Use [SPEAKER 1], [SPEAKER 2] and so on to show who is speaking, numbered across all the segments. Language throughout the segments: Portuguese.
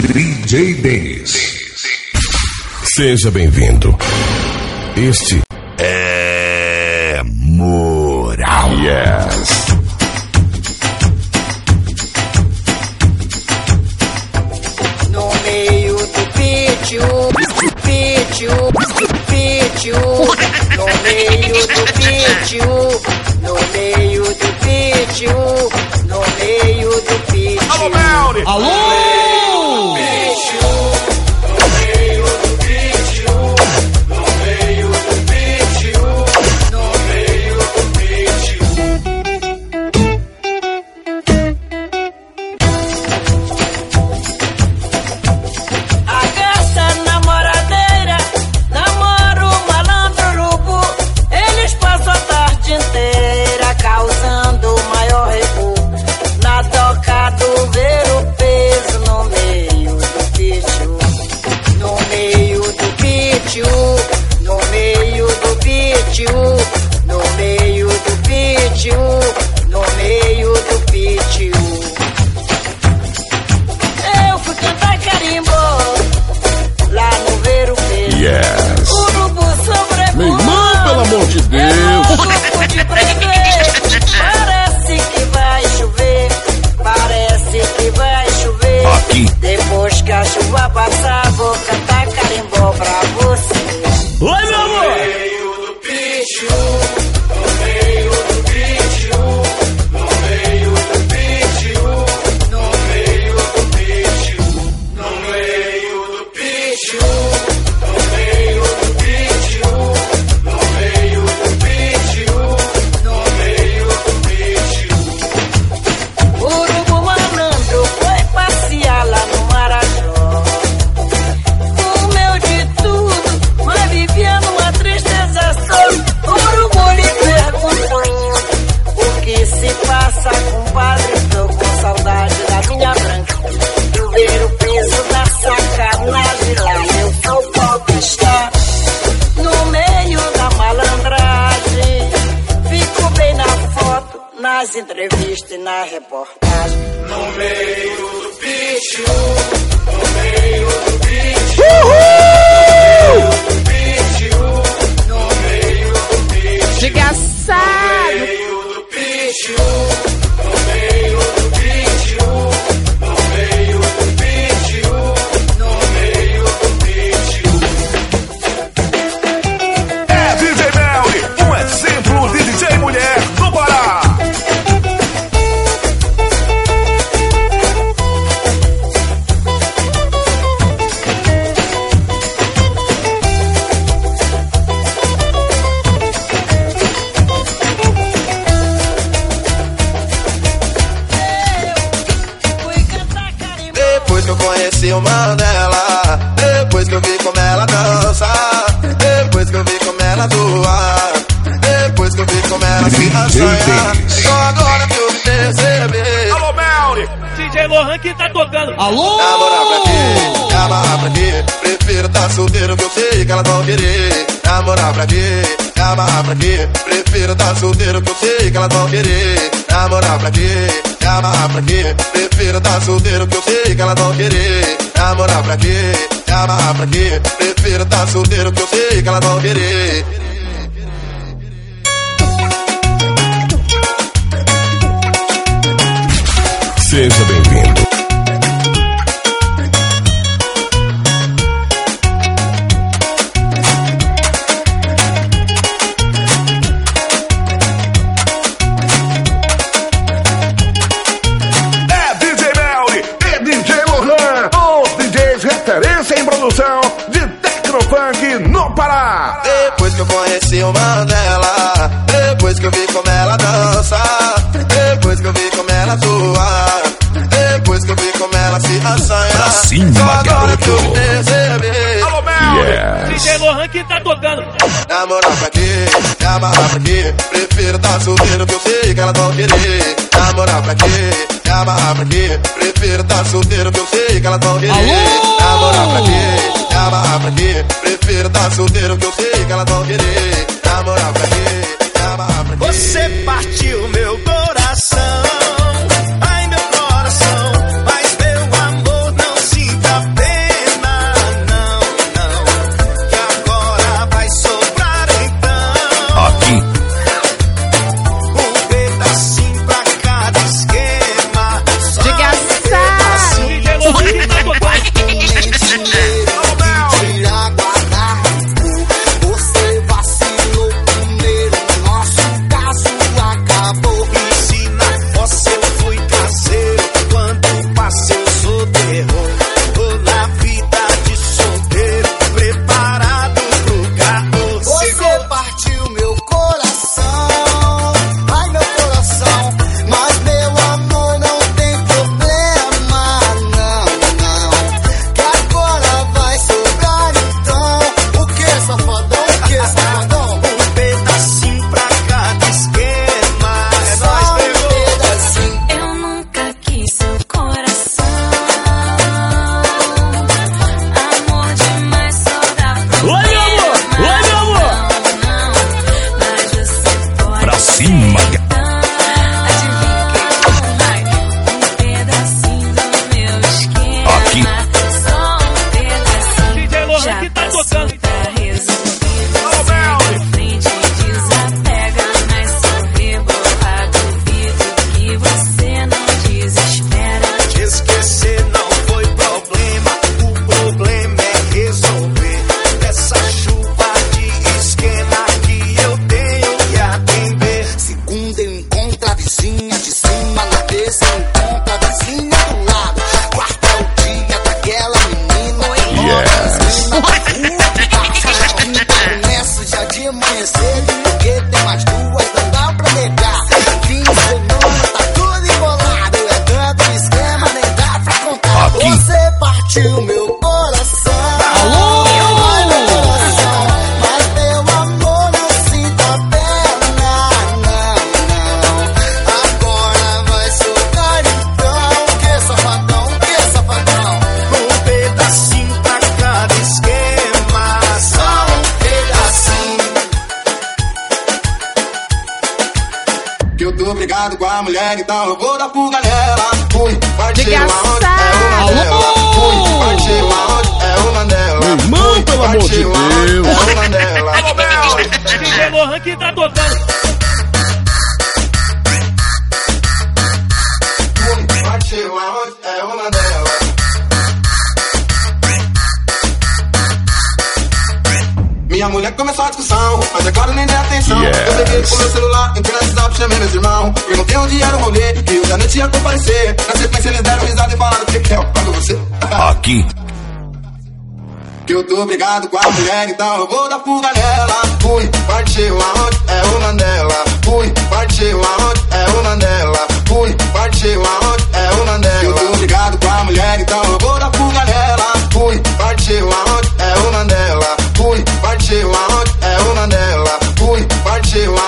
[SPEAKER 1] DJ Denis.
[SPEAKER 2] Seja bem-vindo. Este é Moral. Yes.
[SPEAKER 3] No meio do pítio, pítio, pítio. No meio do pítio, no meio do pítio, no meio do pítio.
[SPEAKER 2] Alô, Melri!
[SPEAKER 4] Alô!
[SPEAKER 3] Eu
[SPEAKER 5] sei que ela não querer. Namorar pra quê? Amarrar pra quê? Prefiro tá solteiro que eu sei que ela não querer. Namorar pra quê? Amarrar pra quê? Prefiro tá solteiro que eu sei que ela não querer.
[SPEAKER 2] Seja bem-vindo.
[SPEAKER 5] Depois que eu conheci o Mandela, depois que eu vi como ela dança, depois que eu vi como ela atua, depois que eu vi como ela se assanha.
[SPEAKER 2] Pra cima,
[SPEAKER 5] só agora que eu
[SPEAKER 2] garoto.
[SPEAKER 5] me percebi.
[SPEAKER 2] Alô, Melri!
[SPEAKER 4] DJ Lohan que tá tocando.
[SPEAKER 5] Namorar pra quê? Amarrar pra quê? Prefiro tá solteiro que eu sei que ela não querer. Namorar pra quê? Amarrar pra quê? Prefiro tá solteiro que eu sei que ela não querer.
[SPEAKER 4] Alô?
[SPEAKER 5] Namorar pra quê? Amarrar pra quê? Prefiro tá solteiro que eu sei que ela não querer. Namorar pra quê? Amarrar pra quê?
[SPEAKER 6] Você partiu meu coração,
[SPEAKER 5] com a mulher, Perguntei onde era o rolê, e eu já não tinha comparecer. Na sequência, eles deram risada e falaram: que que é? Eu pago você.
[SPEAKER 2] Aqui.
[SPEAKER 5] Que eu tô brigado com a mulher, então eu vou dar fuga nela. Fui, partiu aonde é uma dela. Fui, partiu aonde é uma dela. Fui, partiu aonde é uma dela. Que eu tô brigado com a mulher, então eu vou dar fuga nela. Fui, partiu aonde é uma dela. Fui, partiu aonde é uma dela. Fui, partiu aonde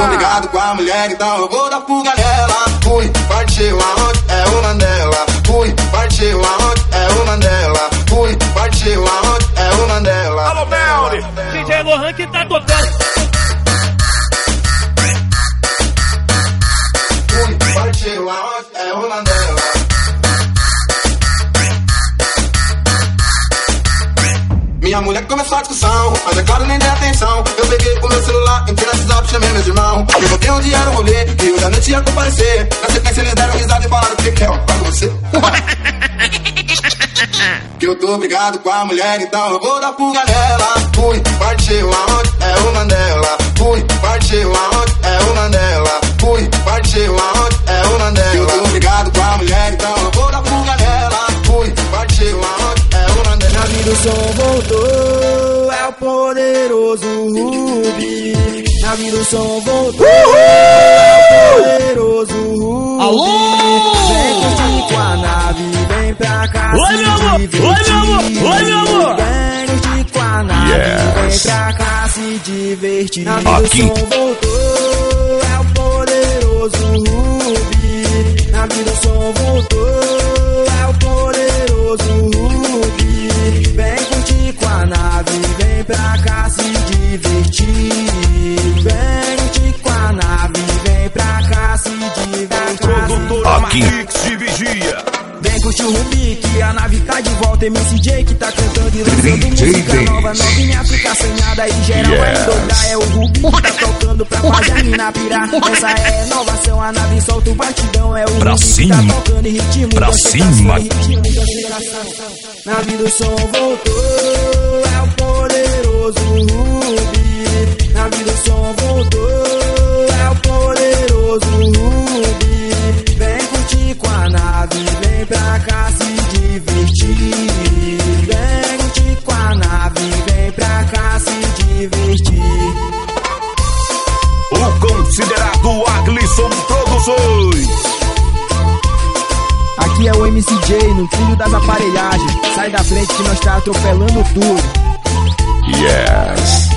[SPEAKER 5] tô brigado com a mulher, então eu vou dar fuga nela. Fui, partiu aonde é uma dela. Fui, partiu aonde é uma dela. Fui, partiu aonde é uma dela.
[SPEAKER 2] Alô, Melly!
[SPEAKER 4] DJ Lohan que tá tocando.
[SPEAKER 5] Fui, partiu aonde é uma dela. Minha mulher começou a discussão, mas é claro, nem dei atenção. Eu peguei com meu celular, entrei no WhatsApp, chamei meus irmãos. Perguntei onde era o rolê, e eu já não tinha comparecer. Na sequência, eles deram risada e falaram: que que é? Eu pago você. Que eu tô brigado com a mulher, então eu vou dar fuga nela. Fui, partiu aonde é uma dela. Fui, partiu aonde é uma dela. Fui, partiu aonde é uma dela. Que eu tô brigado com a mulher, então eu vou dar fuga nela. Fui, partiu aonde é uma dela.
[SPEAKER 7] Na vida o som voltou, é o poderoso Rubi. Na vida o som voltou, é o poderoso Rubi.
[SPEAKER 4] Alô!
[SPEAKER 7] Vem curtir com a nave, vem pra cá
[SPEAKER 4] Oi, meu amor! Oi, meu amor! Oi, meu amor!
[SPEAKER 7] Vem curtir com a nave,
[SPEAKER 2] Yes.
[SPEAKER 7] vem pra cá se divertir. Na vida
[SPEAKER 2] Aqui.
[SPEAKER 7] o som voltou, é o poderoso Rubi. Na vida o som voltou, é o poderoso Rubi. Pra cá se divertir. Vem curtir com a nave, vem pra cá se divertir.
[SPEAKER 2] Produtora
[SPEAKER 4] Aqui.
[SPEAKER 2] Matrix de Vigia.
[SPEAKER 7] Curtir o Rubi, que a nave tá de volta. MCJ que tá cantando e lançando música nova. Novinha fica assanhada e geral vai
[SPEAKER 2] Yes.
[SPEAKER 7] dobrar. É o Rubi que tá tocando pra fazer a mina pirar. Essa é a inovação, a nave solta o batidão. É o
[SPEAKER 4] Pra
[SPEAKER 7] Rubi que
[SPEAKER 4] cima.
[SPEAKER 7] tá tocando em ritmo
[SPEAKER 4] Pra cima.
[SPEAKER 7] ritmo. Na vida o som voltou, é o poderoso Rubi. Na vida o pra cá se divertir. Vem com a nave, vem pra cá se divertir.
[SPEAKER 2] O considerado Aglisson Produções.
[SPEAKER 7] Aqui é o MCJ, no trilho das aparelhagens. Sai da frente que nós tá atropelando tudo.
[SPEAKER 2] Yes.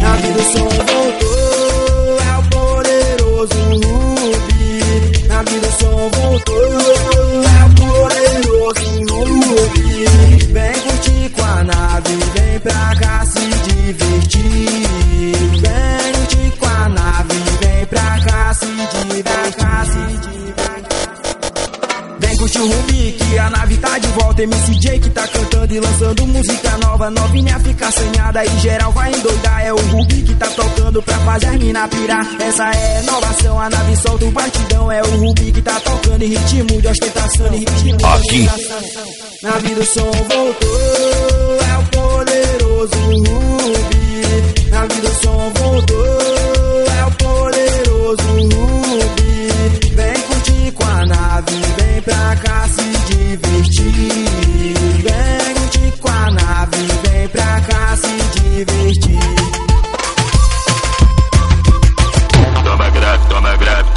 [SPEAKER 7] Na vida é o poderoso Rubi. Na vida som voltou, é o poderoso Rubi. Vem curtir com a nave, vem pra cá se divertir. Vem curtir com a nave, vem pra. Cá se divertir. Vem curtir o Rubi, volta. MCJ que tá cantando e lançando música nova. Novinha fica assanhada e geral vai endoidar. É o Rubi que tá tocando pra fazer as mina pirar. Essa é a inovação, a nave solta o batidão. É o Rubi que tá tocando em ritmo de ostentação. Em ritmo de
[SPEAKER 2] Aqui.
[SPEAKER 7] ostentação. Na vida o som voltou, é o poderoso Rubi. Na vida o som voltou, é o poderoso Rubi. Vem curtir com a nave, vem pra cá se divertir. Vem curtir com a nave, vem pra cá se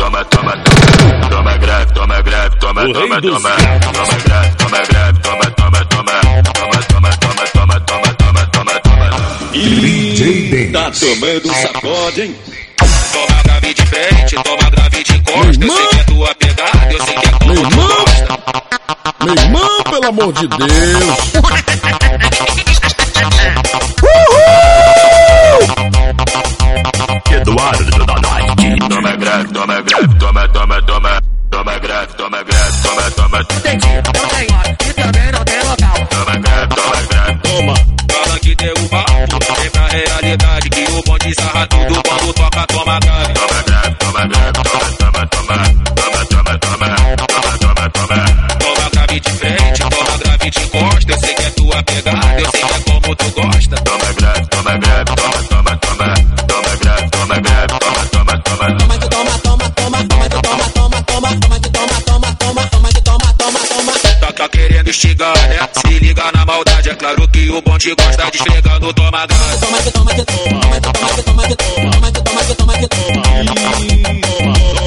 [SPEAKER 8] toma, toma,
[SPEAKER 9] toma,
[SPEAKER 2] toma grave, toma grave, toma, toma, toma, toma grave, toma grave, toma, toma, toma, toma,
[SPEAKER 10] toma,
[SPEAKER 8] toma,
[SPEAKER 2] toma, toma, toma, toma, toma. DJ Tá tomando sacode, hein? Toma
[SPEAKER 8] grave de frente, toma grave de costa, eu sei que é tua pegada, eu sei que é tua Meu irmão,
[SPEAKER 2] meu irmão, pelo amor de Deus. Toma grave, toma, toma, toma. Toma grave,
[SPEAKER 3] toma grave, toma, toma. Entendi, não tem hora e também não tem local. Toma grave, toma grave. Toma. Fala que
[SPEAKER 8] deu o papo, vem pra realidade. Que o bonde sarra tudo claro que o bonde gosta de esfregar no toma grave.
[SPEAKER 3] Toma de toma de toma, toma de toma de toma de toma, toma de toma de toma de toma.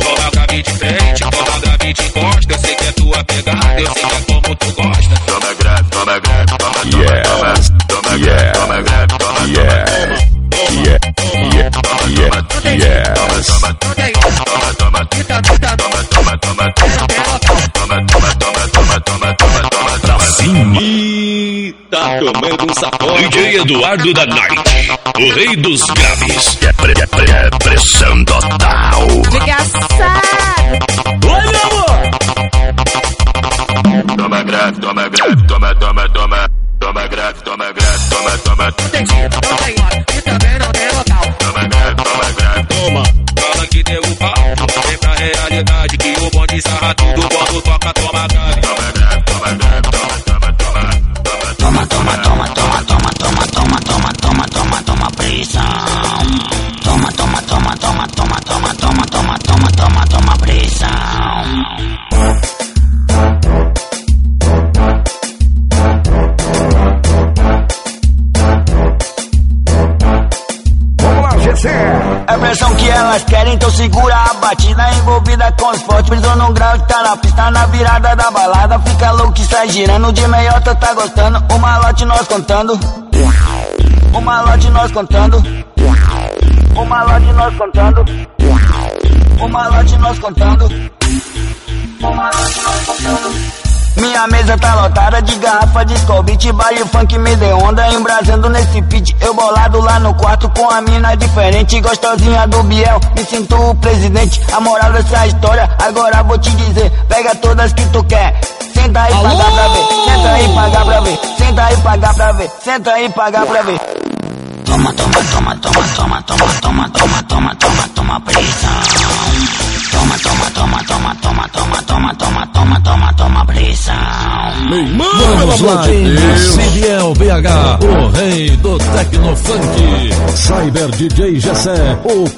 [SPEAKER 8] Toma grave de frente, toma grave de costa. Eu sei que é tua pegada, eu sei que é como tu gosta.
[SPEAKER 2] Toma grave, toma grave,
[SPEAKER 10] um sacode.
[SPEAKER 9] DJ Eduardo da Night. O rei dos graves. É, pre- é pre- é pressão total.
[SPEAKER 11] Desgraçado.
[SPEAKER 12] Oi, meu amor!
[SPEAKER 2] Toma grave, toma grave, toma, toma, toma. Toma grave, toma grave, toma, toma.
[SPEAKER 13] Entendi, não tem hora e também não tem local.
[SPEAKER 2] Toma grave, toma grave.
[SPEAKER 10] Toma.
[SPEAKER 8] Fala que deu o papo, vem pra realidade. Que o bonde sarra tudo quando toca, toma.
[SPEAKER 2] Toma
[SPEAKER 14] batida envolvida com os fortes. Brisou num grau que tá na pista, na virada da balada. Fica louco e sai girando, de meiota tá gostando. O malote nós contando. O malote nós contando. O malote nós contando. O malote nós contando. O malote nós contando. Minha mesa tá lotada de garrafa de Skol Beat Baile funk me deu onda Embrasando nesse pitch Eu bolado lá no quarto com a mina diferente Gostosinha do Biel Me sinto o presidente A moral dessa história Agora vou te dizer Pega todas que tu quer Senta aí, pagar pra ver Senta aí, pagar pra ver Senta aí, pagar pra ver Senta aí, pagar pra ver Toma, toma, toma, toma, toma, toma, toma, toma, toma, toma, toma pressão. Toma, toma, toma, toma, toma, toma, toma, toma, toma, toma, toma pressão.
[SPEAKER 15] Meu irmão,
[SPEAKER 16] Vamos lá. Cidiel BH, o rei do Tecnofunk. Cyber DJ Gessé, o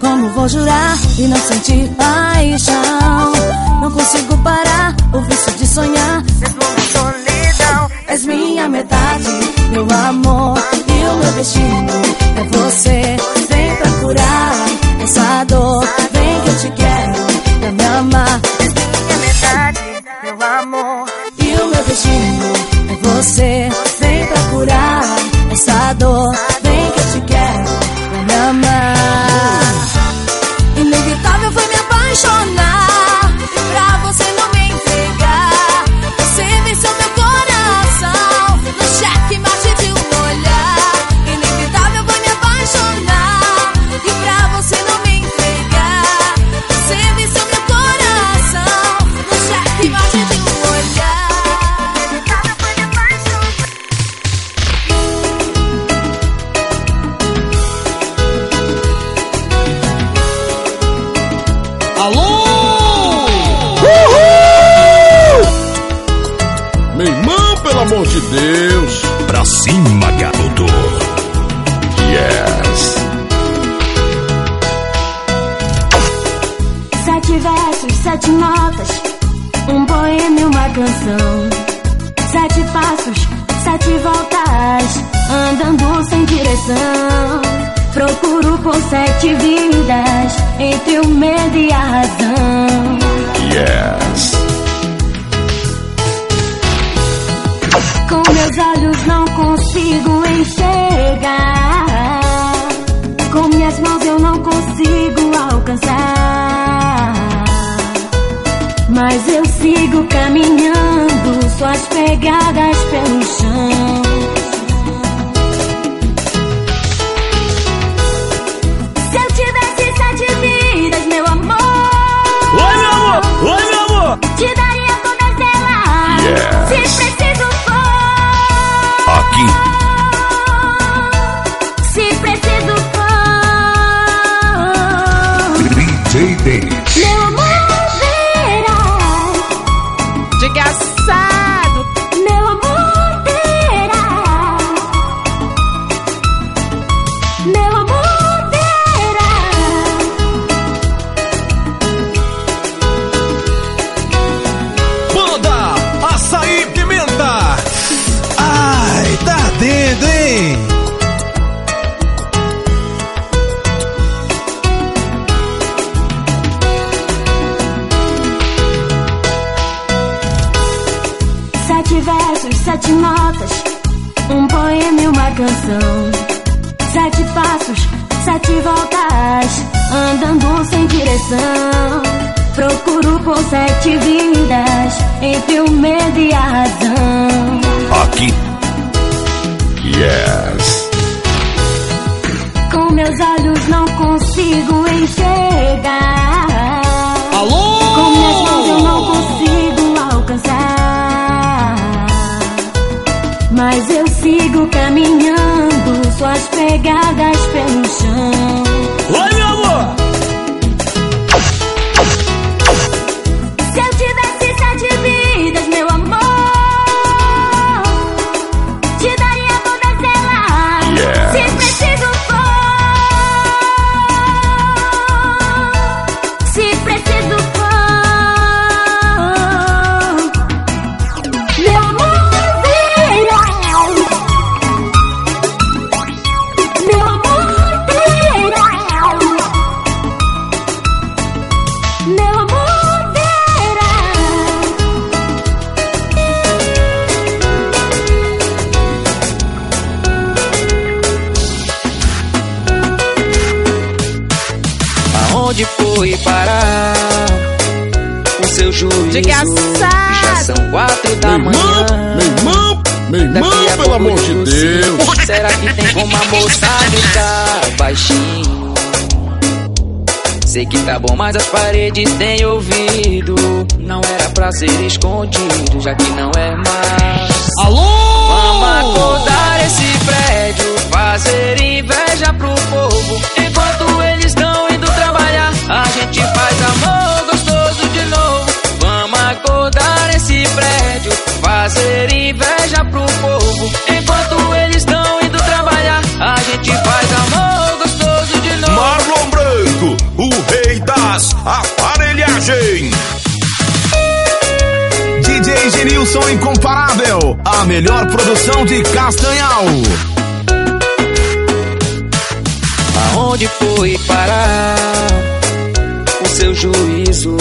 [SPEAKER 17] como vou jurar e não sentir paixão? Não consigo parar o vício de sonhar. Mesmo solidão, és minha metade, meu amor. E o meu destino é você. Vem pra curar essa dor.
[SPEAKER 16] Juízo?
[SPEAKER 11] Desgraçado.
[SPEAKER 16] Já são quatro da
[SPEAKER 18] Meu
[SPEAKER 16] manhã.
[SPEAKER 18] irmão, meu irmão, meu irmão,
[SPEAKER 16] Daqui a
[SPEAKER 18] pelo amor de Deus.
[SPEAKER 16] Será que tem como a moça gritar baixinho? Sei que tá bom, mas as paredes têm ouvido. Não era pra ser escondido, já que não é mais.
[SPEAKER 4] Alô?
[SPEAKER 16] Vamos acordar esse prédio, fazer inveja pro povo. Enquanto eles estão indo trabalhar, a gente faz amor prédio, fazer inveja pro povo. Enquanto eles estão indo trabalhar, a gente faz amor gostoso de novo.
[SPEAKER 2] Marlon Branco, o rei das aparelhagens.
[SPEAKER 19] DJ Genilson Incomparável, a melhor produção de Castanhal.
[SPEAKER 16] Aonde foi parar seu juízo?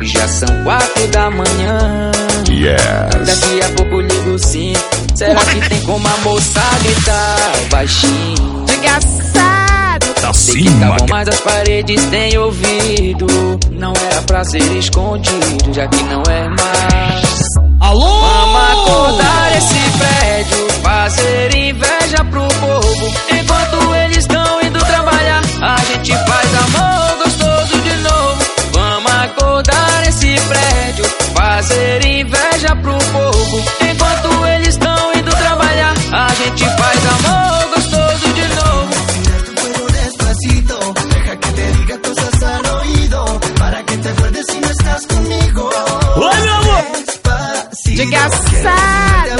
[SPEAKER 16] Já são quatro da manhã.
[SPEAKER 2] Yes.
[SPEAKER 16] Daqui a pouco ligo sim. Será que tem como a moça gritar baixinho?
[SPEAKER 11] Desgraçado.
[SPEAKER 16] Tá bom, mas as paredes têm ouvido. Não era pra ser escondido, já que não é mais.
[SPEAKER 4] Alô?
[SPEAKER 16] Vamos acordar esse prédio, fazer inveja pro povo. Enquanto eles estão indo trabalhar, a gente faz amor acordar esse prédio, fazer inveja pro povo. Enquanto eles estão indo trabalhar, a gente faz amor gostoso de novo.
[SPEAKER 1] Despacito, deja que te diga cosas al oído, para que te acuerdes si no estás conmigo.
[SPEAKER 4] Oi, meu amor!
[SPEAKER 1] Despacito,
[SPEAKER 11] Desgraçado.
[SPEAKER 1] quiero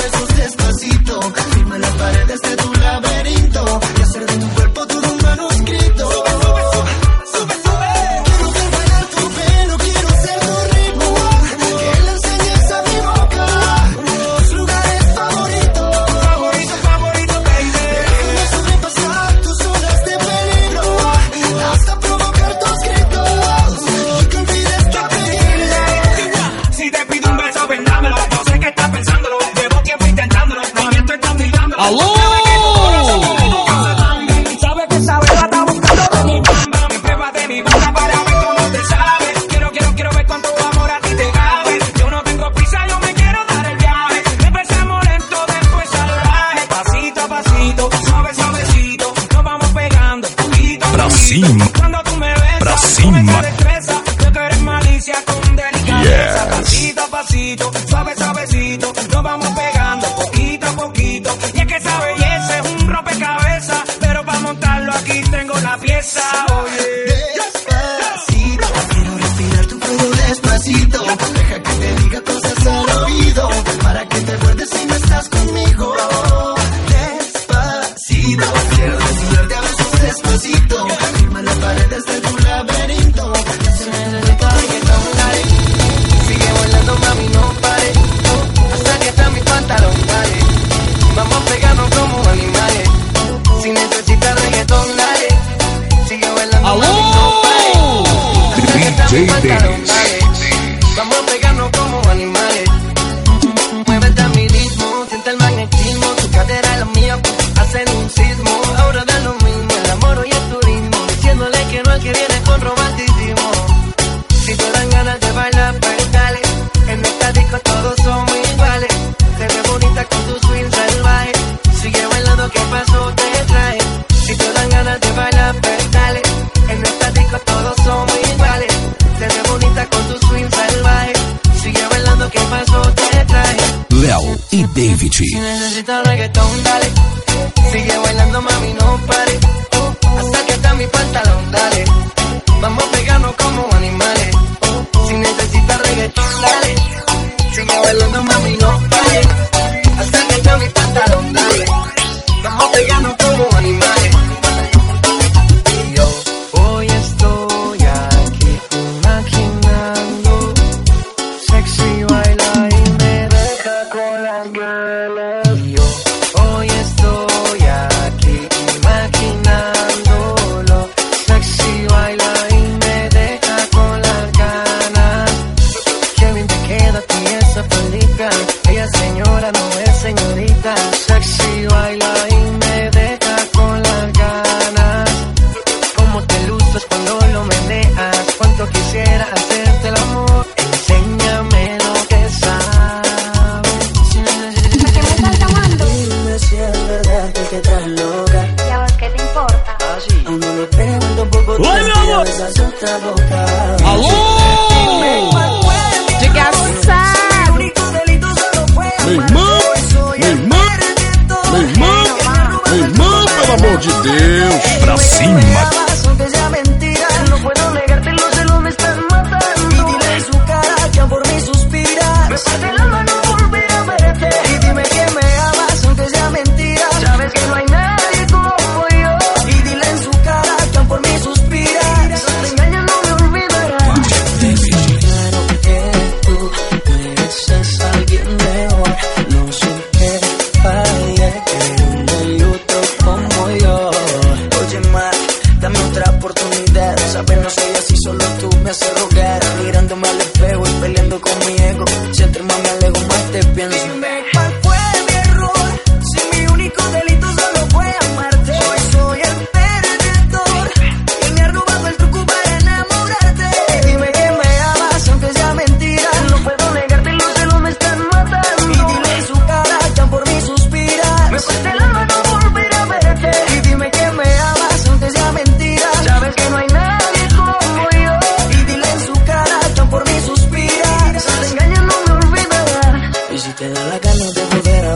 [SPEAKER 7] te
[SPEAKER 20] da la gana de volver a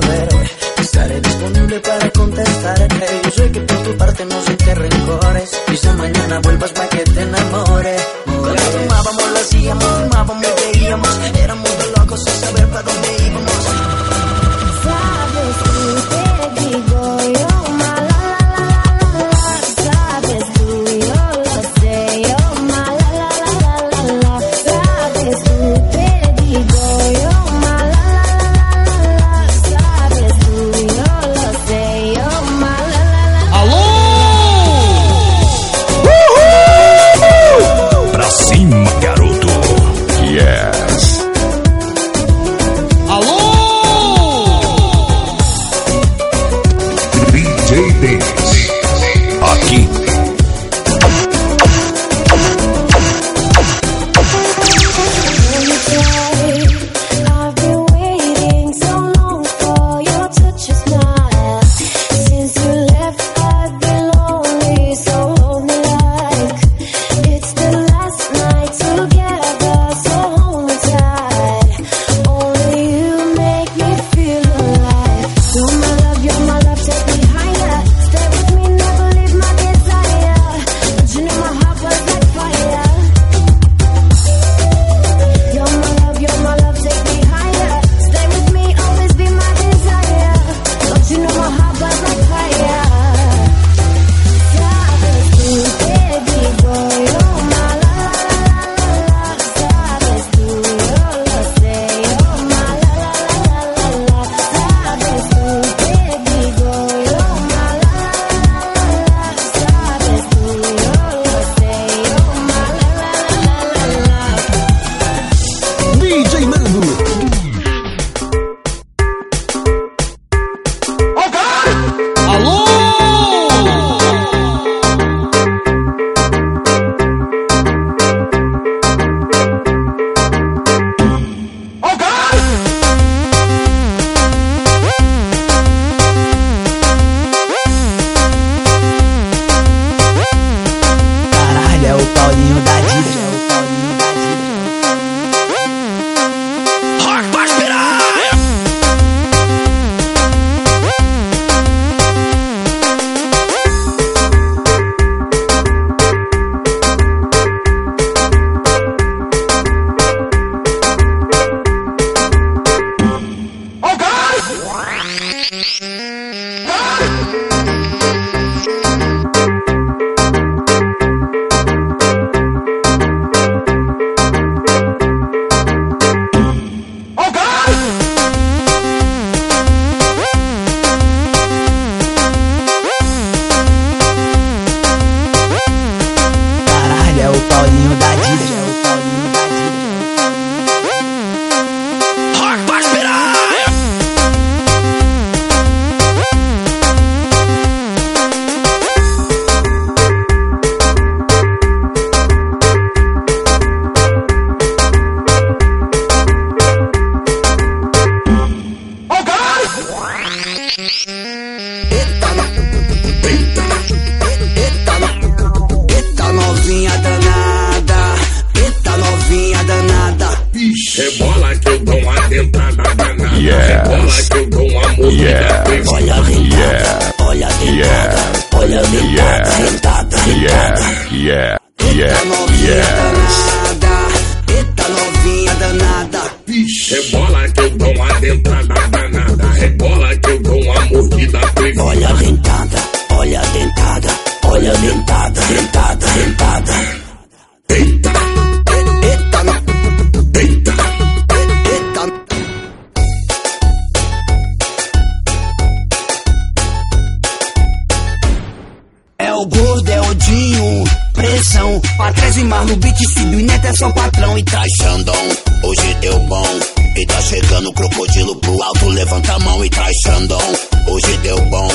[SPEAKER 14] gordo, é o Dinho, pressão. Pra trás e mais no beat, Cid e Neto é só patrão. E traz Xandão, hoje deu bom. E tá chegando o crocodilo pro alto, levanta a mão e traz Xandão. Hoje deu bom.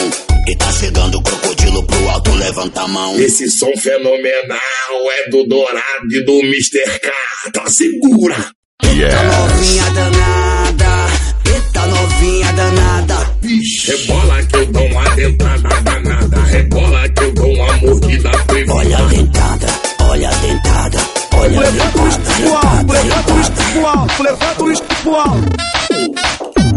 [SPEAKER 14] E tá chegando o crocodilo pro alto, levanta a mão.
[SPEAKER 21] Esse som fenomenal é do Dourado e do Mr. K. Tá segura.
[SPEAKER 14] Eita novinha danada, eita novinha danada.
[SPEAKER 21] Rebola que eu dou uma dentada danada. Rebola que eu dou uma mordida privada.
[SPEAKER 14] Olha a dentada, olha a dentada, olha a
[SPEAKER 22] Levanta o
[SPEAKER 14] dentada,
[SPEAKER 22] espiritual, levanta o
[SPEAKER 14] dentada,
[SPEAKER 22] espiritual, levanta o espiritual.
[SPEAKER 21] E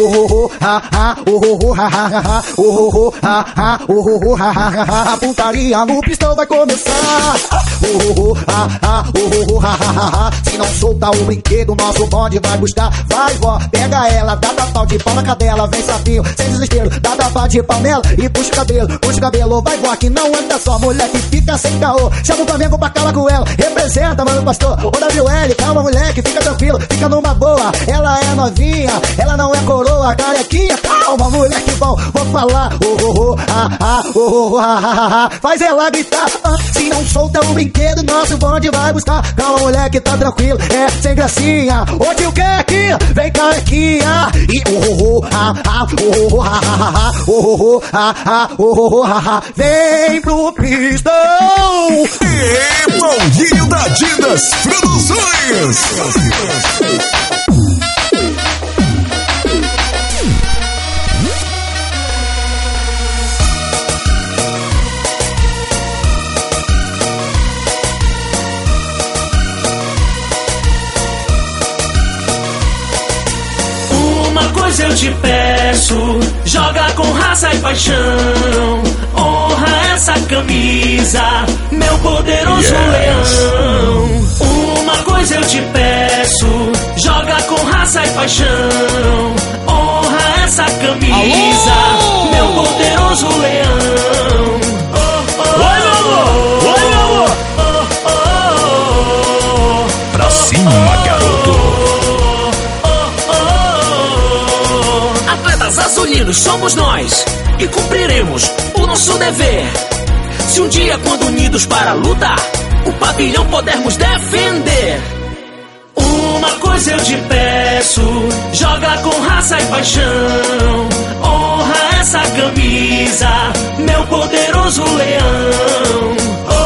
[SPEAKER 22] a putaria no pistão vai começar. Oh, oh, oh, oh, oh, oh, se não soltar o brinquedo, nosso bonde vai buscar. Vai, vó, pega ela, dá tapa de pau na cadela, vem sapinho, sem desespero, dá tapa de pau nela e puxa o cabelo, puxa o cabelo, vai, vó, que não anda só, mulher que fica sem caô. Chama o Flamengo pra cala com ela, representa, mano, pastor, ô WL, calma, moleque, fica tranquilo, fica numa boa. Ela é novinha, ela não é coroa, carequinha, calma, moleque bom, vou falar, oh, oh, oh, ah, ah, oh, oh, oh, ah, ah, ah, ah. faz ela gritar, ah, se não solta o brinquedo, nosso bonde vai buscar, calma, moleque, tá tranquilo, é sem gracinha, ô tio Keck, vem carequinha, e oh, oh, oh, ah, ah, oh, oh, ah, ah, ah, oh, oh, oh, ah, ah, oh, oh, ah, ah, vem pro pistão.
[SPEAKER 18] E Paulinho da Didas Produções.
[SPEAKER 12] Uma coisa eu te peço, joga com raça e paixão. Honra essa camisa, meu poderoso leão. Uma coisa eu te peço, joga com raça e paixão. Honra essa camisa, meu poderoso leão. Oh, oh,
[SPEAKER 2] Oi, meu amor! Oi, meu amor!
[SPEAKER 12] oh, oh, oh,
[SPEAKER 2] Pra cima, garoto.
[SPEAKER 12] Somos nós e cumpriremos o nosso dever. Se um dia, quando unidos para lutar, o pavilhão pudermos defender. Uma coisa eu te peço, joga com raça e paixão. Honra essa camisa, meu poderoso leão.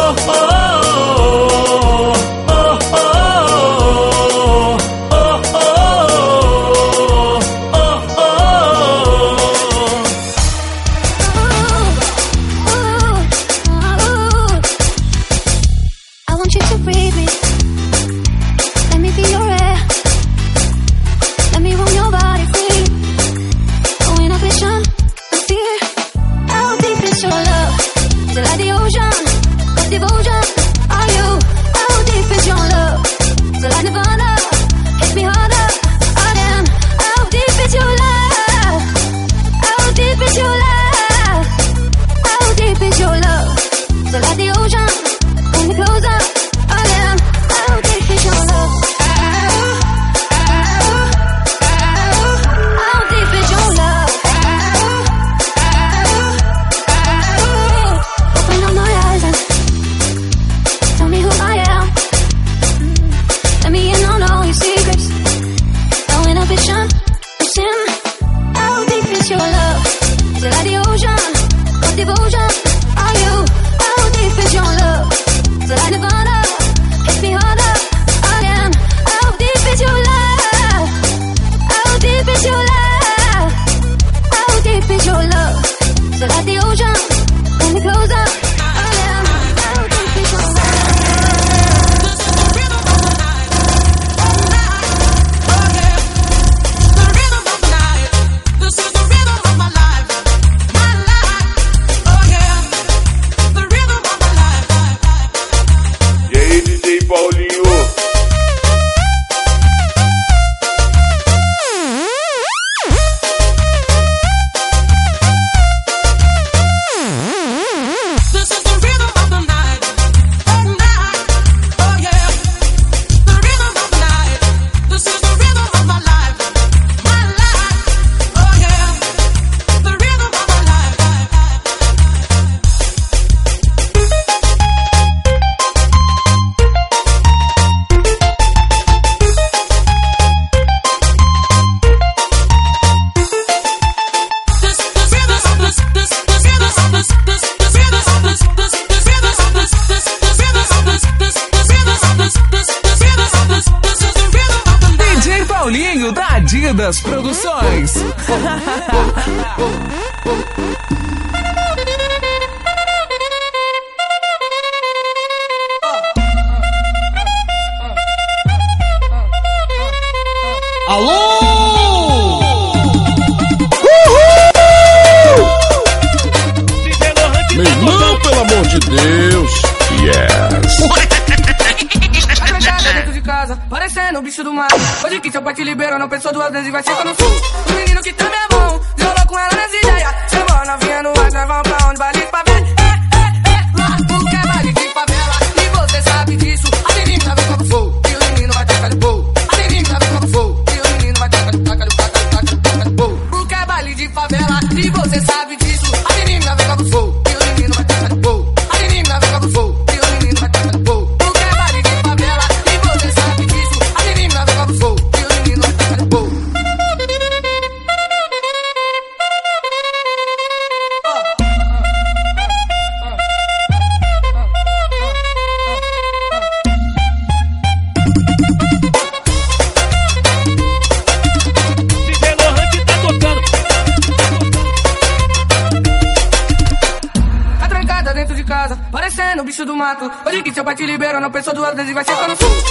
[SPEAKER 23] Que seu pai te libera, não pensou duas vezes vai chegar no sul.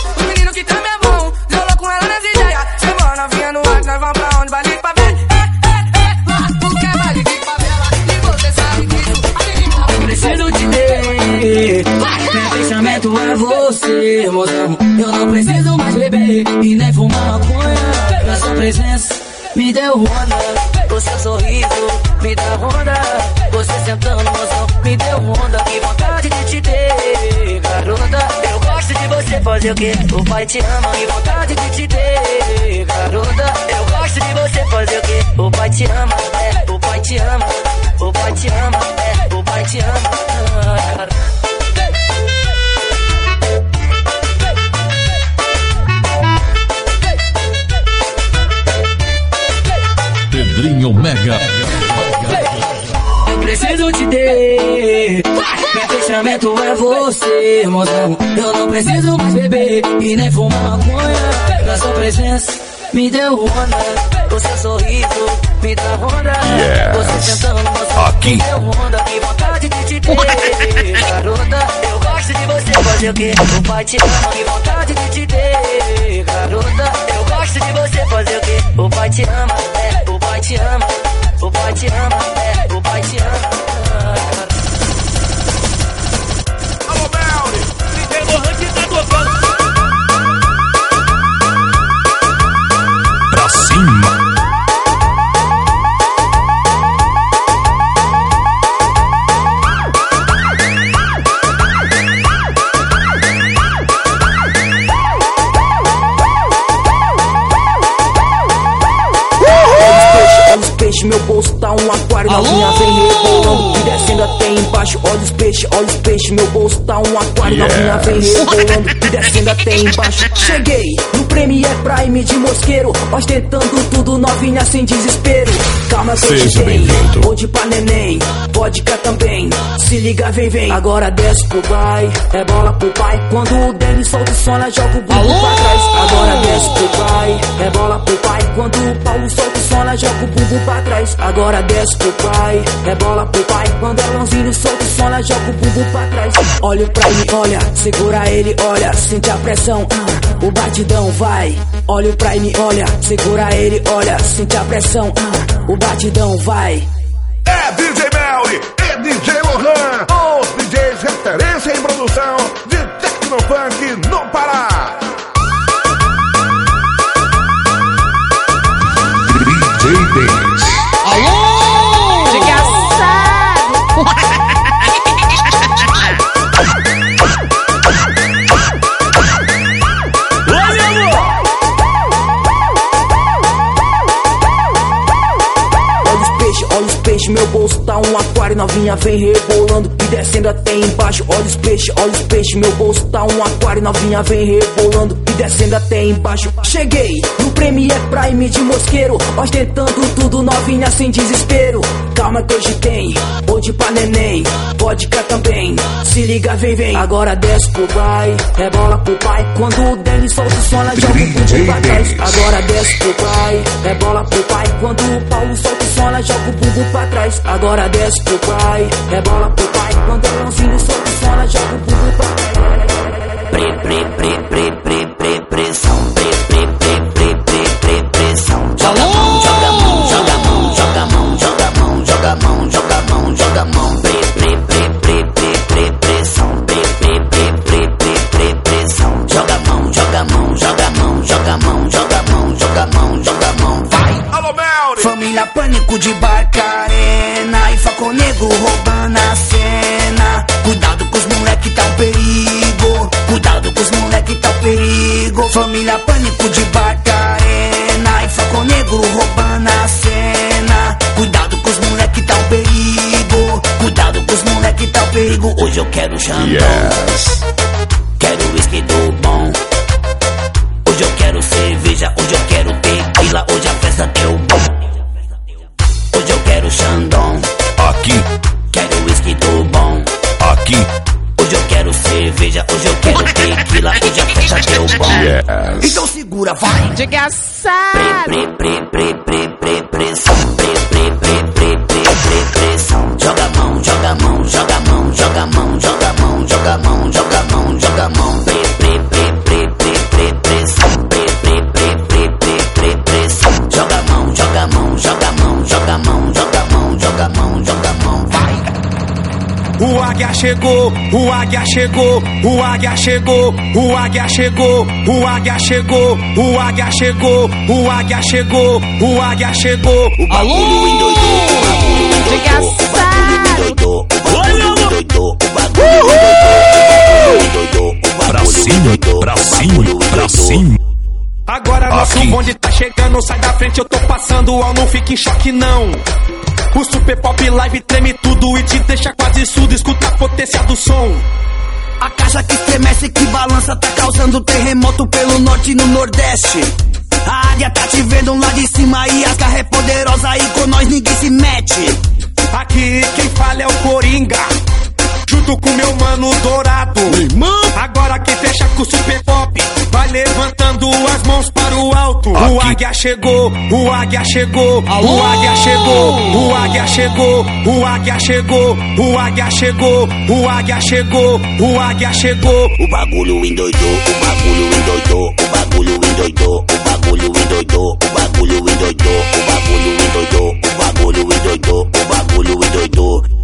[SPEAKER 16] Fazer o quê? O pai te ama. Que vontade de te ter, garota. Eu gosto de você fazer o quê? O pai te ama, é, o pai te ama. O pai te ama, é, o pai te ama. Meu fechamento é você, mozão. Eu não preciso mais beber e nem fumar maconha. Na sua presença me deu onda. O seu sorriso me dá onda.
[SPEAKER 18] Yes.
[SPEAKER 16] Você sentando, mozão,
[SPEAKER 18] Aqui.
[SPEAKER 16] me deu onda. Que vontade de te ter, garota. Eu gosto de você fazer o quê? O pai te ama. Que vontade de te ter, garota. Eu gosto de você fazer o quê? O pai te ama, é, o pai te ama. O pai te ama, é, o pai te ama.
[SPEAKER 2] Pra
[SPEAKER 24] bolso tá um aquário Novinha vem rebolando e descendo até embaixo. Cheguei no Premier Prime de mosqueiro Ostentando tudo novinha sem desespero. Calma que eu te
[SPEAKER 18] Seja
[SPEAKER 24] dei,
[SPEAKER 18] bem-vindo.
[SPEAKER 24] vou de paneném Vodka também, se liga vem vem. Agora desce pro pai, é bola pro pai. Quando o Denis solta o som, ela joga o bumbum pra trás. Agora desce pro pai, é bola pro pai Quando o Paulo solta o som, ela joga o bumbum pra trás. Agora desce pro pai, é bola pro pai. Quando a Alonzinho solta o som, ela joga o bumbum pra trás. Olha pra ele, olha, segura ele, olha Sente a pressão, ah, o batidão vai. Olha pra ele, olha, segura ele, olha Sente a pressão, ah, o batidão vai.
[SPEAKER 18] É DJ Melly e DJ Lohan. Os DJs referência em produção de Tecnofunk DJ
[SPEAKER 24] Novinha vem rebolando e descendo até embaixo. Olha os peixes, olha os peixes, meu bolso tá um aquário. Novinha vem rebolando e descendo até embaixo. Cheguei no Premier Prime de mosqueiro. Ostentando tudo novinha sem desespero Calma que hoje tem, hoje pra neném, vodka também. Se liga, vem, vem. Agora desce pro pai, é bola pro pai. Quando o Denis solta o som, ela joga o bumbum pra trás. Agora desce pro pai, é bola pro pai. Quando o Paulo solta o som, ela joga o bumbum pra trás. Agora desce pro pai, é bola pro pai. Quando o Leãozinho solta o som, ela joga o bumbum pra trás.
[SPEAKER 14] Pre, pre, pre, pre, pre,
[SPEAKER 11] águia chegou, o águia chegou, o águia chegou, o águia chegou, o águia chegou, o águia chegou, o águia chegou, o águia chegou.
[SPEAKER 14] O bagulho endoidou, o bagulho endoidou, o bagulho endoidou, o bagulho endoidou, o bagulho endoidou, o bagulho
[SPEAKER 2] Pra cima, pra cima, pra cima.
[SPEAKER 11] Agora nosso bonde tá chegando, sai da frente, eu tô passando, ó, não fique em choque não. O Super Pop Live treme tudo e te deixa quase surdo, escuta a potência do som.
[SPEAKER 24] A caixa que estremece, que balança, tá causando terremoto pelo norte e no nordeste. A área tá te vendo lá de cima e as garra é poderosa e com nós ninguém se mete.
[SPEAKER 11] Aqui quem fala é o Coringa, junto com meu mano Dourado. Agora quem fecha com o Super Pop, vai levantando as mãos para o alto. O águia chegou, o águia chegou, o águia chegou, o águia chegou, o águia chegou, o águia chegou, o águia chegou, o águia chegou.
[SPEAKER 14] O bagulho endoidou, o bagulho endoidou, o bagulho endoidou, o bagulho endoidou, o bagulho endoidou, o bagulho endoidou, o bagulho endoidou, o bagulho endoidou.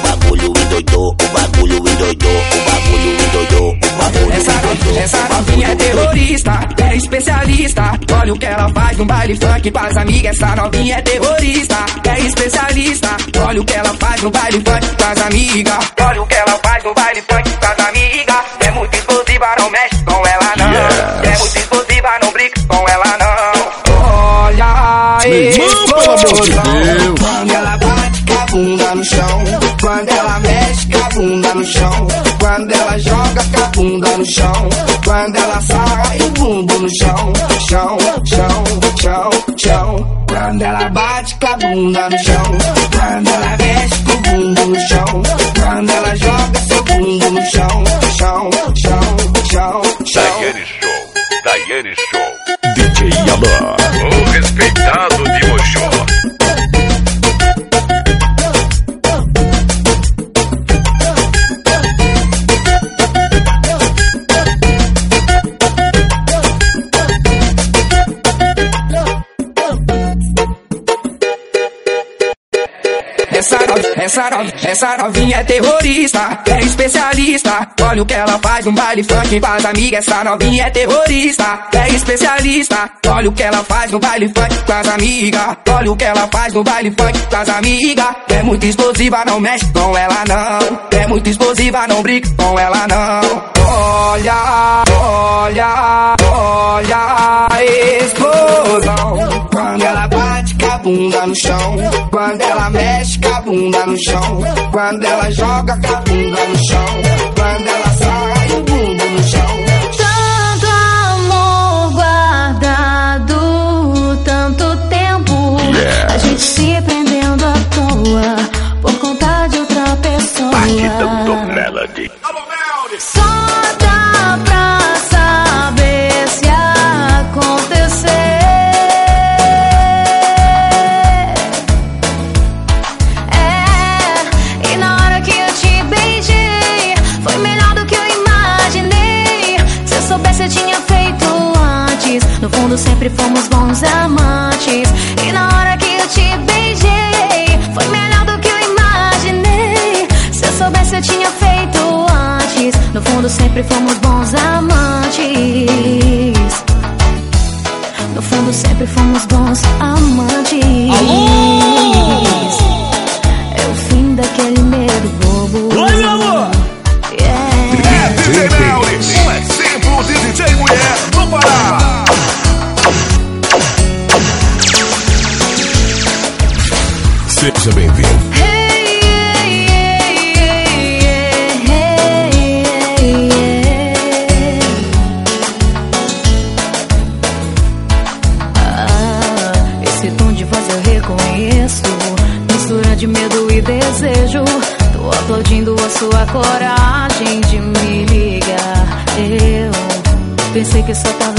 [SPEAKER 14] o bagulho endoidou, o bagulho endoidou, o bagulho
[SPEAKER 25] Essa,
[SPEAKER 14] endoidou.
[SPEAKER 25] essa novinha é terrorista, é especialista. Olha o que ela faz no baile funk com as amigas. Essa novinha é terrorista, é especialista. Olha o que ela faz no baile funk com as amigas. Olha o que ela faz no baile funk com as amigas. É muito explosiva, não mexe com ela não. É muito explosiva, não brinca com ela não. Olha a
[SPEAKER 18] Meu irmão, pelo amor de Deus.
[SPEAKER 25] Bunda no chão, quando ela mexe com a bunda no chão, quando ela joga com a bunda no chão, quando ela sai o bumbo no chão, chão, chão, chão, chão. Quando ela bate com a bunda no chão, quando ela mexe com o bumbo no chão, quando ela joga seu bumbo no chão, chão, chão, chão, chão.
[SPEAKER 10] Daiane Show, Daiane Show.
[SPEAKER 2] DJ Alan.
[SPEAKER 10] O respeitado de Mochó.
[SPEAKER 25] Essa, Essa, no, essa novinha é terrorista, é especialista. Olha o que ela faz no baile funk com as amigas. Essa novinha é terrorista, é especialista. Olha o que ela faz no baile funk com as amigas. Olha o que ela faz no baile funk com as amigas. É muito explosiva, não mexe com ela não. É muito explosiva, não brinca com ela não. Olha, olha, olha a explosão. Quando ela bate com a bunda no chão. Quando ela mexe com a bunda no chão. Quando ela joga com a bunda no chão. Quando ela sai o bumbum no chão.
[SPEAKER 26] Tanto amor guardado, tanto tempo. A gente se prendendo à toa por conta de outra pessoa.
[SPEAKER 18] Melody.
[SPEAKER 26] Só dá fundo, sempre fomos bons amantes. E na hora que eu te beijei, foi melhor do que eu imaginei. Se eu soubesse, eu tinha feito antes. No fundo, sempre fomos bons amantes. No fundo, sempre fomos bons amantes. Pensei que só tava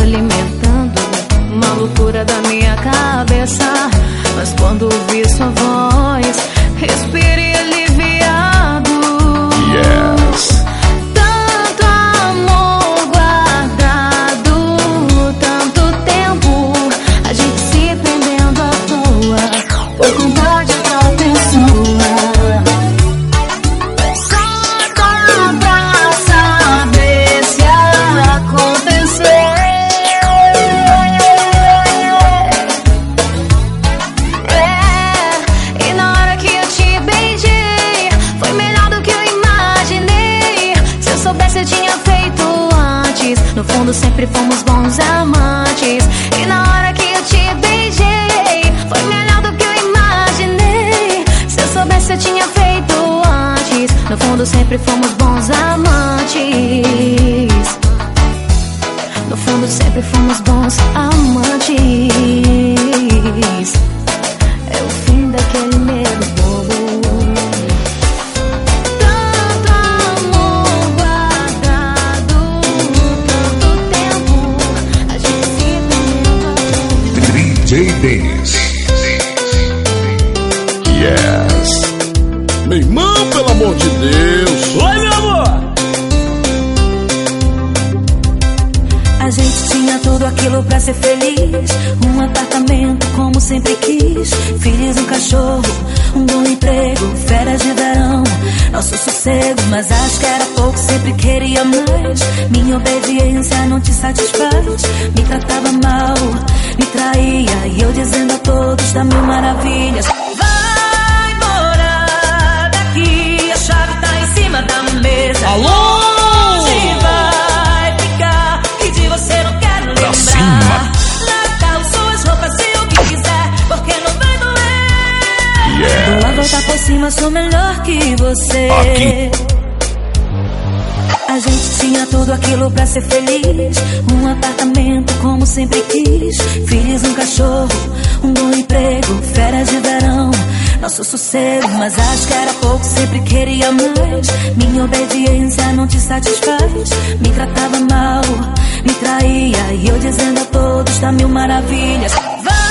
[SPEAKER 26] Nosso sossego, mas acho que era pouco, sempre queria mais. Minha obediência não te satisfaz. Me tratava mal, me traía. E eu dizendo a todos da mil maravilhas: Vai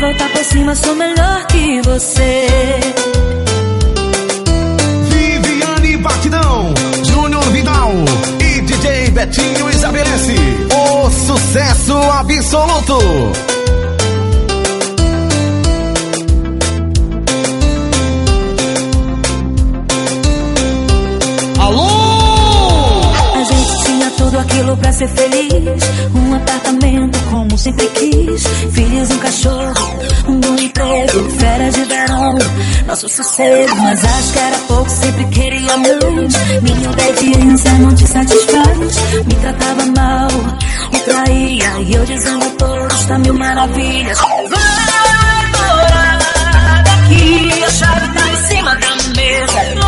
[SPEAKER 26] Voltar por cima, sou melhor que você. Viviane
[SPEAKER 19] Batidão, Júnior Vidal e DJ Betinho estabelece o sucesso absoluto.
[SPEAKER 17] Aquilo pra ser feliz. Um apartamento como sempre quis. Filhos, um cachorro, um bom emprego. Férias de verão, nosso sossego. Mas acho que era pouco, sempre queria mais. Minha obediência não te satisfaz. Me tratava mal, me traía. E eu dizendo a todos, tá mil maravilhas. Vai embora daqui, a chave tá em cima da mesa.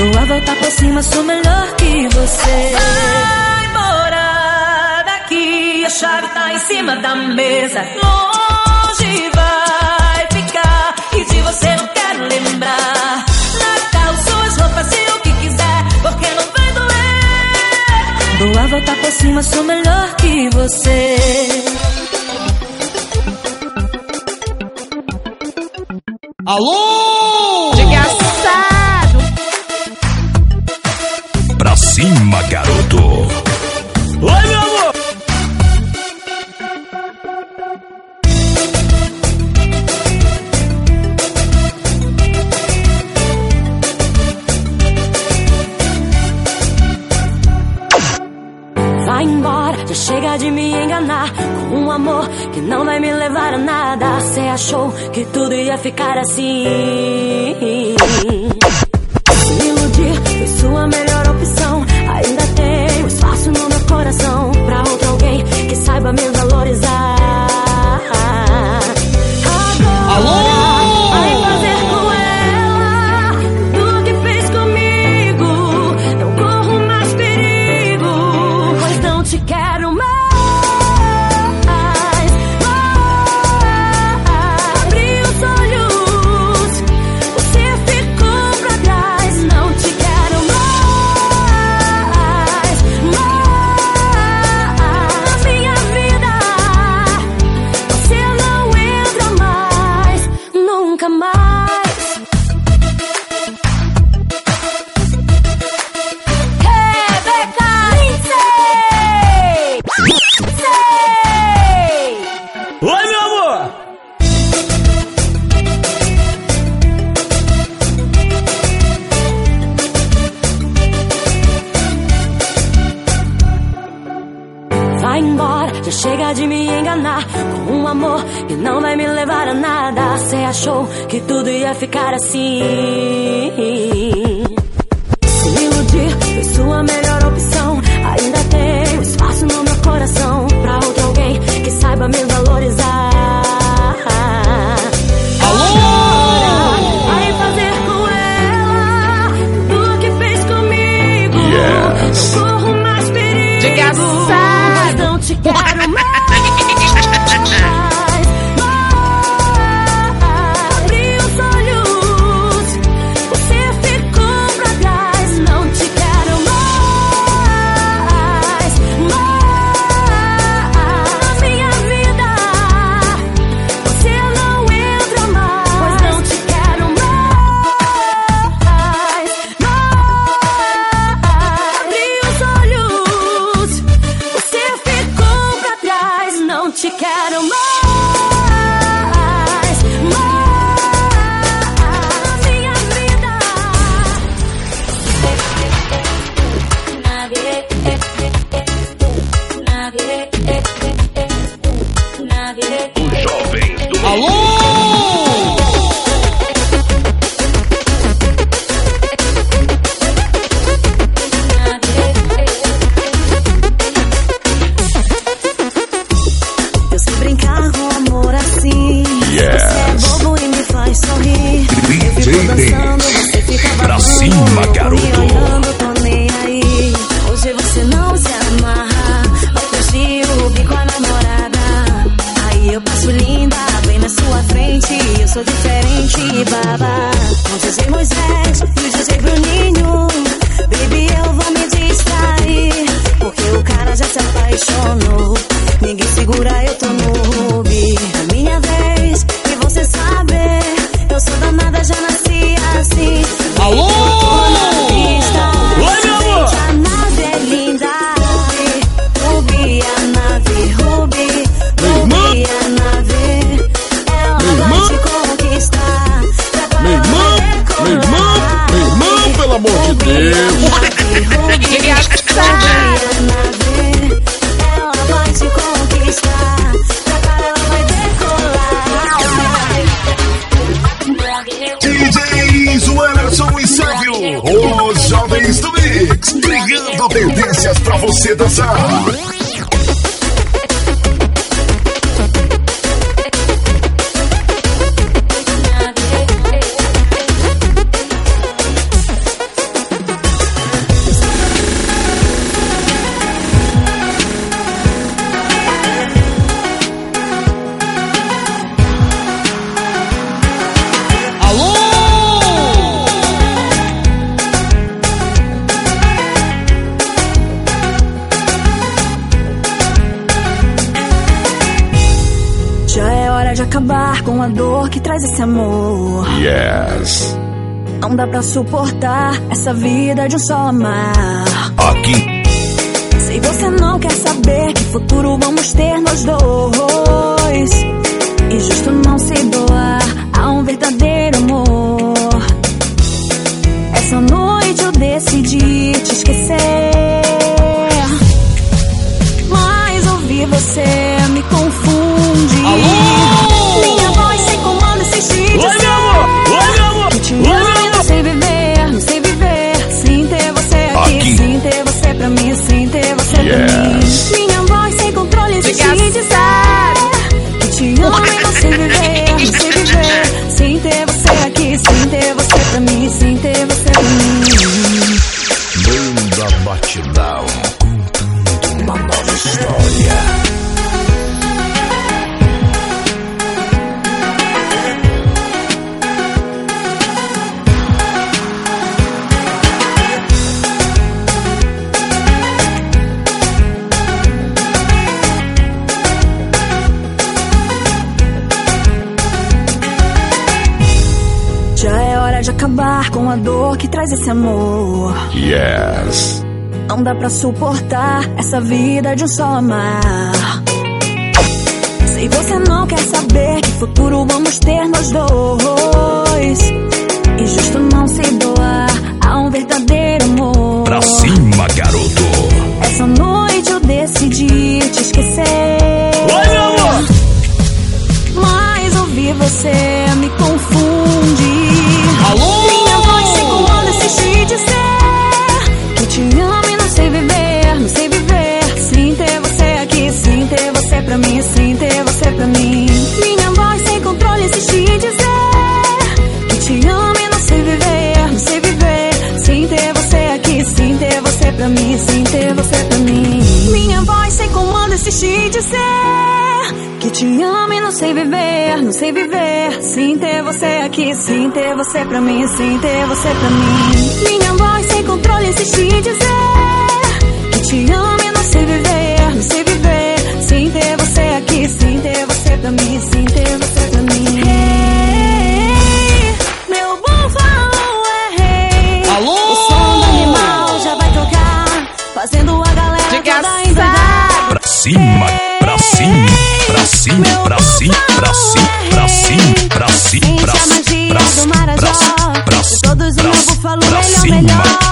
[SPEAKER 17] Dou a volta por cima, sou melhor que você. Vai embora daqui, a chave tá em cima da mesa. Longe vai ficar e de você não quero lembrar. Natal, suas roupas e o que quiser, porque não vai doer. Dou a volta por cima, sou melhor que você.
[SPEAKER 27] Alô!
[SPEAKER 15] Cima, garoto.
[SPEAKER 27] Oi, meu amor!
[SPEAKER 17] Vai embora, já chega de me enganar com um amor que não vai me levar a nada. Você achou que tudo ia ficar assim? Se me iludir foi sua melhor faz
[SPEAKER 27] esse amor.
[SPEAKER 17] Yes.
[SPEAKER 27] Não dá pra suportar essa vida de um só amar.
[SPEAKER 17] Aqui.
[SPEAKER 27] Se você não quer saber que futuro vamos ter nós dois. E justo não se doar a um verdadeiro amor. Essa noite eu decidi te esquecer. Mas ouvir você me confunde. Alô? Ficar... Se. pra suportar essa vida de um só amar. Sei você não quer saber que futuro vamos ter nós dois. E justo não se doar a um verdadeiro amor.
[SPEAKER 17] Pra cima, garoto.
[SPEAKER 27] Essa noite eu decidi te esquecer.
[SPEAKER 28] Olha, amor!
[SPEAKER 27] Mas ouvir você me confunde.
[SPEAKER 28] Alô?
[SPEAKER 27] você aqui, ter você pra mim, sem ter você pra mim. Minha voz sem controle insiste em dizer que te amo e não sei viver, não sei viver. Sem ter você aqui, sem ter você pra mim, sem ter você pra mim. Meu bom é rei.
[SPEAKER 28] Alô?
[SPEAKER 27] O som do animal já vai tocar, fazendo a galera toda endoidar.
[SPEAKER 17] Cima, pra cima, pra cima, pra cima. melón.